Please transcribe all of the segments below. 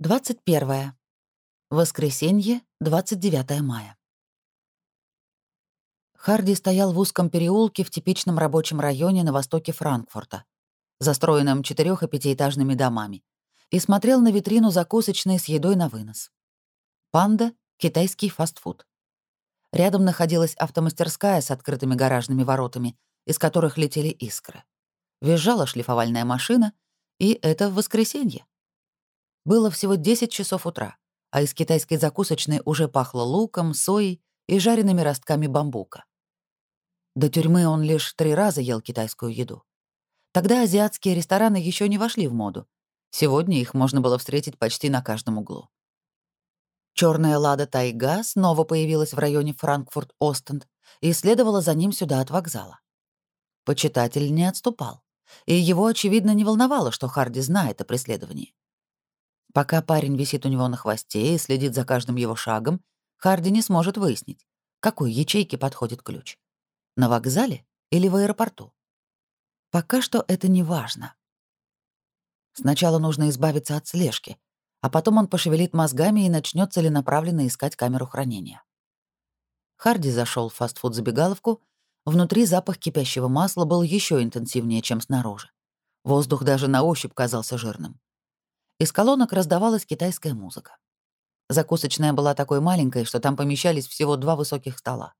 21. Воскресенье, 29 мая. Харди стоял в узком переулке в типичном рабочем районе на востоке Франкфурта, застроенном четырех и пятиэтажными домами, и смотрел на витрину закусочной с едой на вынос. «Панда» — китайский фастфуд. Рядом находилась автомастерская с открытыми гаражными воротами, из которых летели искры. Визжала шлифовальная машина, и это в воскресенье. Было всего 10 часов утра, а из китайской закусочной уже пахло луком, соей и жареными ростками бамбука. До тюрьмы он лишь три раза ел китайскую еду. Тогда азиатские рестораны еще не вошли в моду. Сегодня их можно было встретить почти на каждом углу. Черная лада Тайга снова появилась в районе Франкфурт-Остенд и следовала за ним сюда от вокзала. Почитатель не отступал, и его, очевидно, не волновало, что Харди знает о преследовании. Пока парень висит у него на хвосте и следит за каждым его шагом, Харди не сможет выяснить, какой ячейке подходит ключ. На вокзале или в аэропорту? Пока что это не важно. Сначала нужно избавиться от слежки, а потом он пошевелит мозгами и начнет целенаправленно искать камеру хранения. Харди зашел в фастфуд-забегаловку. Внутри запах кипящего масла был еще интенсивнее, чем снаружи. Воздух даже на ощупь казался жирным. Из колонок раздавалась китайская музыка. Закусочная была такой маленькой, что там помещались всего два высоких стола.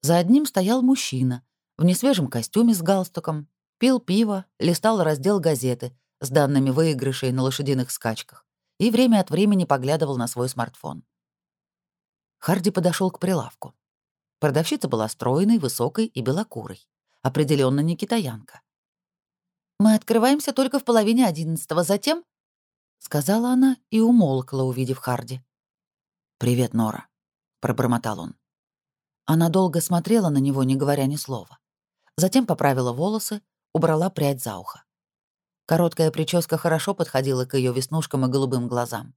За одним стоял мужчина в несвежем костюме с галстуком, пил пиво, листал раздел газеты с данными выигрышей на лошадиных скачках и время от времени поглядывал на свой смартфон. Харди подошел к прилавку. Продавщица была стройной, высокой и белокурой. Определенно не китаянка. «Мы открываемся только в половине одиннадцатого, затем сказала она и умолкла, увидев Харди. «Привет, Нора», — пробормотал он. Она долго смотрела на него, не говоря ни слова. Затем поправила волосы, убрала прядь за ухо. Короткая прическа хорошо подходила к ее веснушкам и голубым глазам.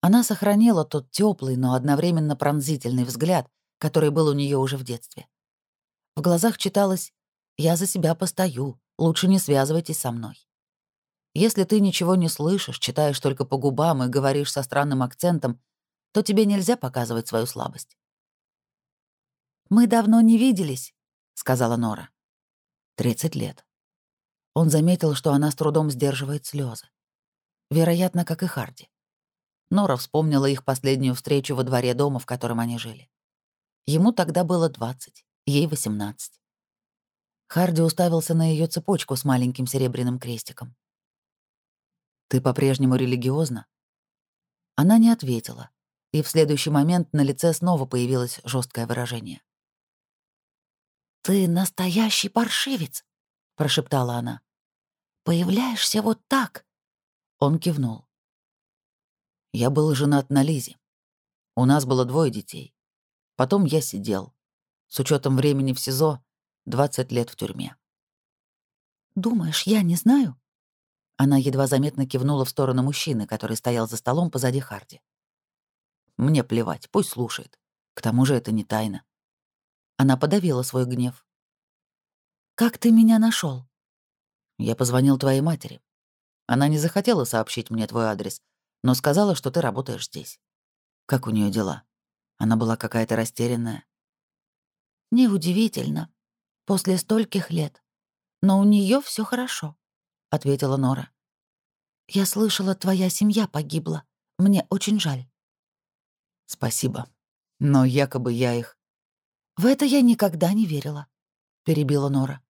Она сохранила тот теплый, но одновременно пронзительный взгляд, который был у нее уже в детстве. В глазах читалось «Я за себя постою, лучше не связывайтесь со мной». Если ты ничего не слышишь, читаешь только по губам и говоришь со странным акцентом, то тебе нельзя показывать свою слабость. «Мы давно не виделись», — сказала Нора. «Тридцать лет». Он заметил, что она с трудом сдерживает слезы. Вероятно, как и Харди. Нора вспомнила их последнюю встречу во дворе дома, в котором они жили. Ему тогда было двадцать, ей восемнадцать. Харди уставился на ее цепочку с маленьким серебряным крестиком. «Ты по-прежнему религиозна?» Она не ответила, и в следующий момент на лице снова появилось жесткое выражение. «Ты настоящий паршивец», — прошептала она. «Появляешься вот так». Он кивнул. Я был женат на Лизе. У нас было двое детей. Потом я сидел. С учетом времени в СИЗО, 20 лет в тюрьме. «Думаешь, я не знаю?» Она едва заметно кивнула в сторону мужчины, который стоял за столом позади Харди. «Мне плевать, пусть слушает. К тому же это не тайна». Она подавила свой гнев. «Как ты меня нашел? «Я позвонил твоей матери. Она не захотела сообщить мне твой адрес, но сказала, что ты работаешь здесь. Как у нее дела? Она была какая-то растерянная». «Неудивительно. После стольких лет. Но у нее все хорошо ответила Нора. «Я слышала, твоя семья погибла. Мне очень жаль». «Спасибо. Но якобы я их...» «В это я никогда не верила», — перебила Нора.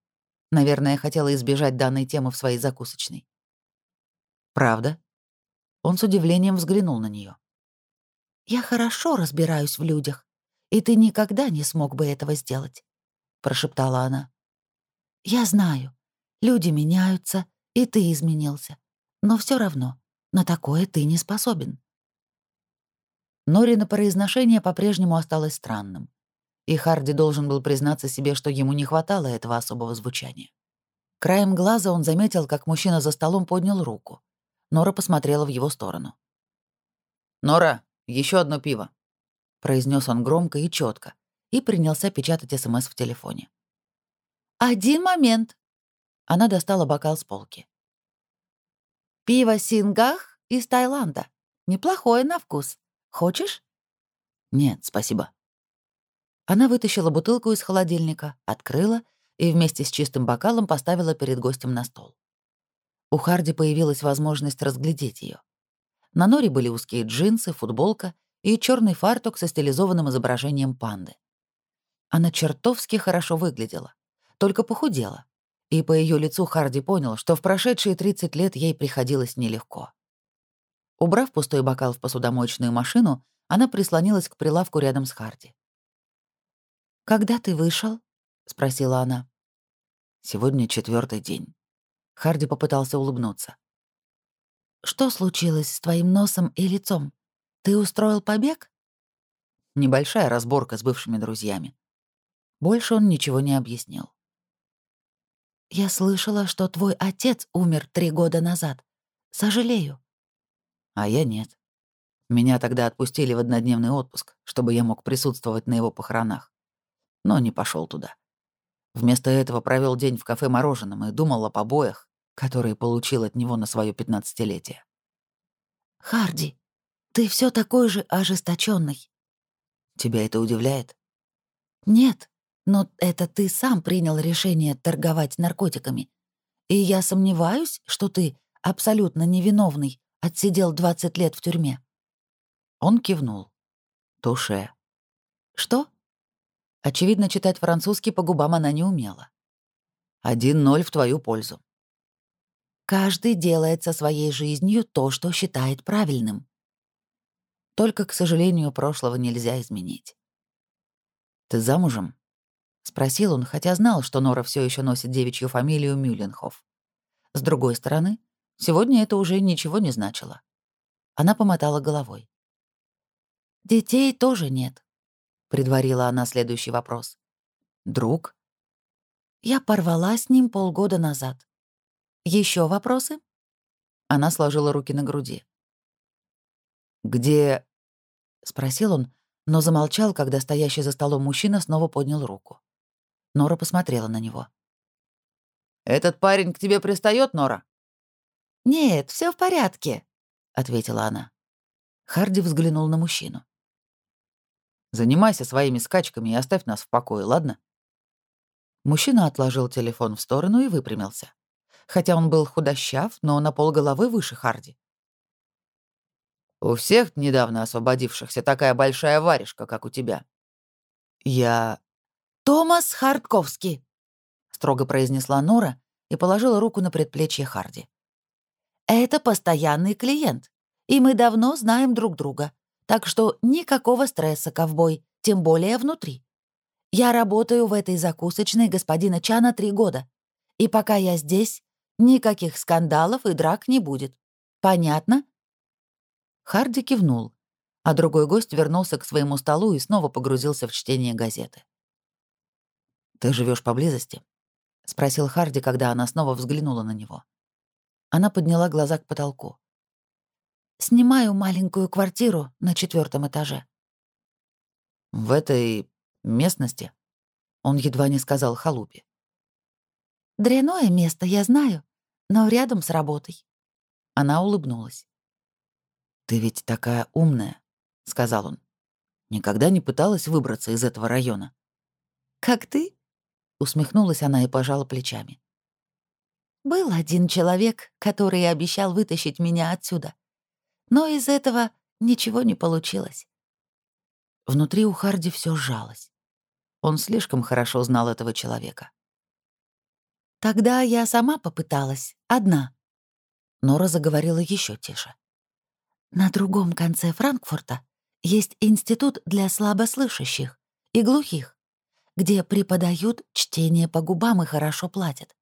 Наверное, хотела избежать данной темы в своей закусочной. «Правда?» Он с удивлением взглянул на нее. «Я хорошо разбираюсь в людях, и ты никогда не смог бы этого сделать», — прошептала она. «Я знаю, люди меняются, и ты изменился. Но все равно, на такое ты не способен. Норина произношение по-прежнему осталось странным. И Харди должен был признаться себе, что ему не хватало этого особого звучания. Краем глаза он заметил, как мужчина за столом поднял руку. Нора посмотрела в его сторону. «Нора, еще одно пиво», — произнес он громко и четко, и принялся печатать СМС в телефоне. «Один момент», она достала бокал с полки. «Пиво Сингах из Таиланда», Неплохое на вкус. Хочешь?» «Нет, спасибо». Она вытащила бутылку из холодильника, открыла и вместе с чистым бокалом поставила перед гостем на стол. У Харди появилась возможность разглядеть ее. На Норе были узкие джинсы, футболка и черный фартук со стилизованным изображением панды. Она чертовски хорошо выглядела, только похудела, и по ее лицу Харди понял, что в прошедшие 30 лет ей приходилось нелегко. Убрав пустой бокал в посудомоечную машину, она прислонилась к прилавку рядом с Харди. «Когда ты вышел? спросила она. «Сегодня четвертый день». Харди попытался улыбнуться. «Что случилось с твоим носом и лицом? Ты устроил побег?» Небольшая разборка с бывшими друзьями. Больше он ничего не объяснил. «Я слышала, что твой отец умер три года назад. Сожалею». «А я нет. Меня тогда отпустили в однодневный отпуск, чтобы я мог присутствовать на его похоронах. Но не пошел туда. Вместо этого провел день в кафе мороженым и думал о побоях, которые получил от него на свое пятнадцатилетие. «Харди, ты все такой же ожесточенный. Тебя это удивляет? Нет, но это ты сам принял решение торговать наркотиками. И я сомневаюсь, что ты, абсолютно невиновный, отсидел 20 лет в тюрьме. Он кивнул. Туше. Что? Очевидно, читать французский по губам она не умела. Один ноль в твою пользу. Каждый делает со своей жизнью то, что считает правильным. Только, к сожалению, прошлого нельзя изменить. «Ты замужем?» — спросил он, хотя знал, что Нора все еще носит девичью фамилию Мюлленхоф. С другой стороны, сегодня это уже ничего не значило. Она помотала головой. «Детей тоже нет», — предварила она следующий вопрос. «Друг?» «Я порвала с ним полгода назад. Еще вопросы?» Она сложила руки на груди. «Где...» — спросил он, но замолчал, когда стоящий за столом мужчина снова поднял руку. Нора посмотрела на него. «Этот парень к тебе пристает, Нора?» «Нет, все в порядке», — ответила она. Харди взглянул на мужчину. «Занимайся своими скачками и оставь нас в покое, ладно?» Мужчина отложил телефон в сторону и выпрямился. Хотя он был худощав, но на полголовы выше Харди. «У всех недавно освободившихся такая большая варежка, как у тебя. Я «Томас Хартковский», — строго произнесла Нора и положила руку на предплечье Харди. «Это постоянный клиент, и мы давно знаем друг друга, так что никакого стресса, ковбой, тем более внутри. Я работаю в этой закусочной господина Чана три года, и пока я здесь, никаких скандалов и драк не будет. Понятно?» Харди кивнул, а другой гость вернулся к своему столу и снова погрузился в чтение газеты. «Ты живешь поблизости?» — спросил Харди, когда она снова взглянула на него. Она подняла глаза к потолку. «Снимаю маленькую квартиру на четвертом этаже». «В этой местности?» Он едва не сказал халупе. «Дряное место, я знаю, но рядом с работой». Она улыбнулась. «Ты ведь такая умная», — сказал он. «Никогда не пыталась выбраться из этого района?» «Как ты?» Усмехнулась она и пожала плечами. Был один человек, который обещал вытащить меня отсюда. Но из этого ничего не получилось. Внутри у Харди все сжалось. Он слишком хорошо знал этого человека. Тогда я сама попыталась, одна. Нора заговорила еще тише. На другом конце Франкфурта есть институт для слабослышащих и глухих где преподают чтение по губам и хорошо платят.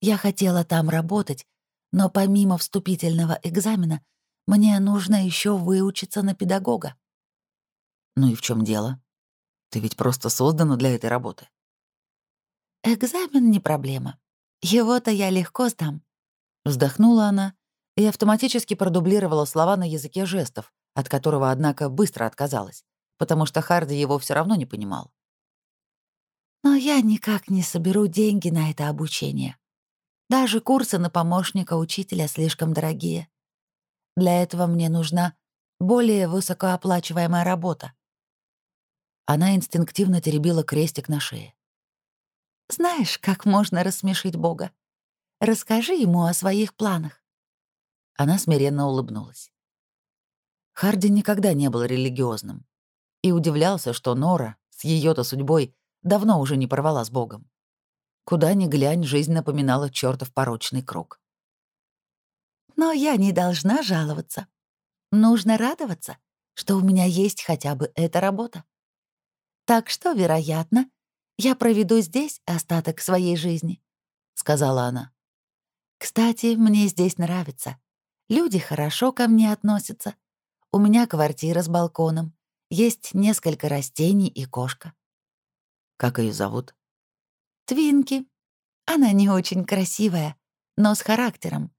Я хотела там работать, но помимо вступительного экзамена мне нужно еще выучиться на педагога. Ну и в чем дело? Ты ведь просто создана для этой работы. Экзамен не проблема. Его-то я легко сдам. Вздохнула она и автоматически продублировала слова на языке жестов, от которого, однако, быстро отказалась, потому что Харди его все равно не понимал. Но я никак не соберу деньги на это обучение. Даже курсы на помощника учителя слишком дорогие. Для этого мне нужна более высокооплачиваемая работа. Она инстинктивно теребила крестик на шее. «Знаешь, как можно рассмешить Бога? Расскажи ему о своих планах». Она смиренно улыбнулась. Харди никогда не был религиозным и удивлялся, что Нора с ее то судьбой давно уже не порвала с Богом. Куда ни глянь, жизнь напоминала чертов порочный круг. «Но я не должна жаловаться. Нужно радоваться, что у меня есть хотя бы эта работа. Так что, вероятно, я проведу здесь остаток своей жизни», — сказала она. «Кстати, мне здесь нравится. Люди хорошо ко мне относятся. У меня квартира с балконом. Есть несколько растений и кошка. Как ее зовут? Твинки. Она не очень красивая, но с характером.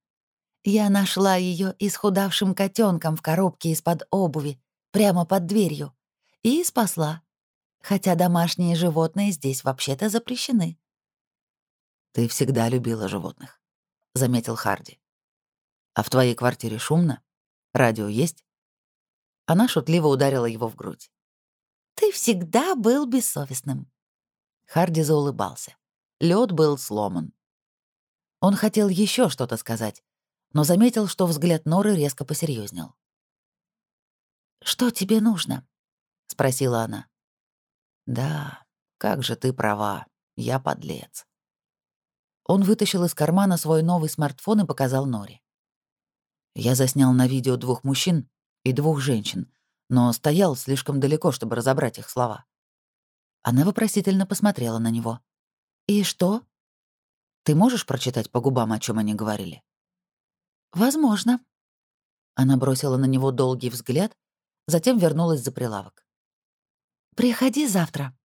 Я нашла ее исхудавшим котенком в коробке из-под обуви, прямо под дверью, и спасла. Хотя домашние животные здесь вообще-то запрещены. «Ты всегда любила животных», — заметил Харди. «А в твоей квартире шумно? Радио есть?» Она шутливо ударила его в грудь. «Ты всегда был бессовестным». Харди заулыбался. Лед был сломан. Он хотел еще что-то сказать, но заметил, что взгляд Норы резко посерьезнел. «Что тебе нужно?» — спросила она. «Да, как же ты права, я подлец». Он вытащил из кармана свой новый смартфон и показал Норе. Я заснял на видео двух мужчин и двух женщин, но стоял слишком далеко, чтобы разобрать их слова. Она вопросительно посмотрела на него. «И что?» «Ты можешь прочитать по губам, о чем они говорили?» «Возможно». Она бросила на него долгий взгляд, затем вернулась за прилавок. «Приходи завтра.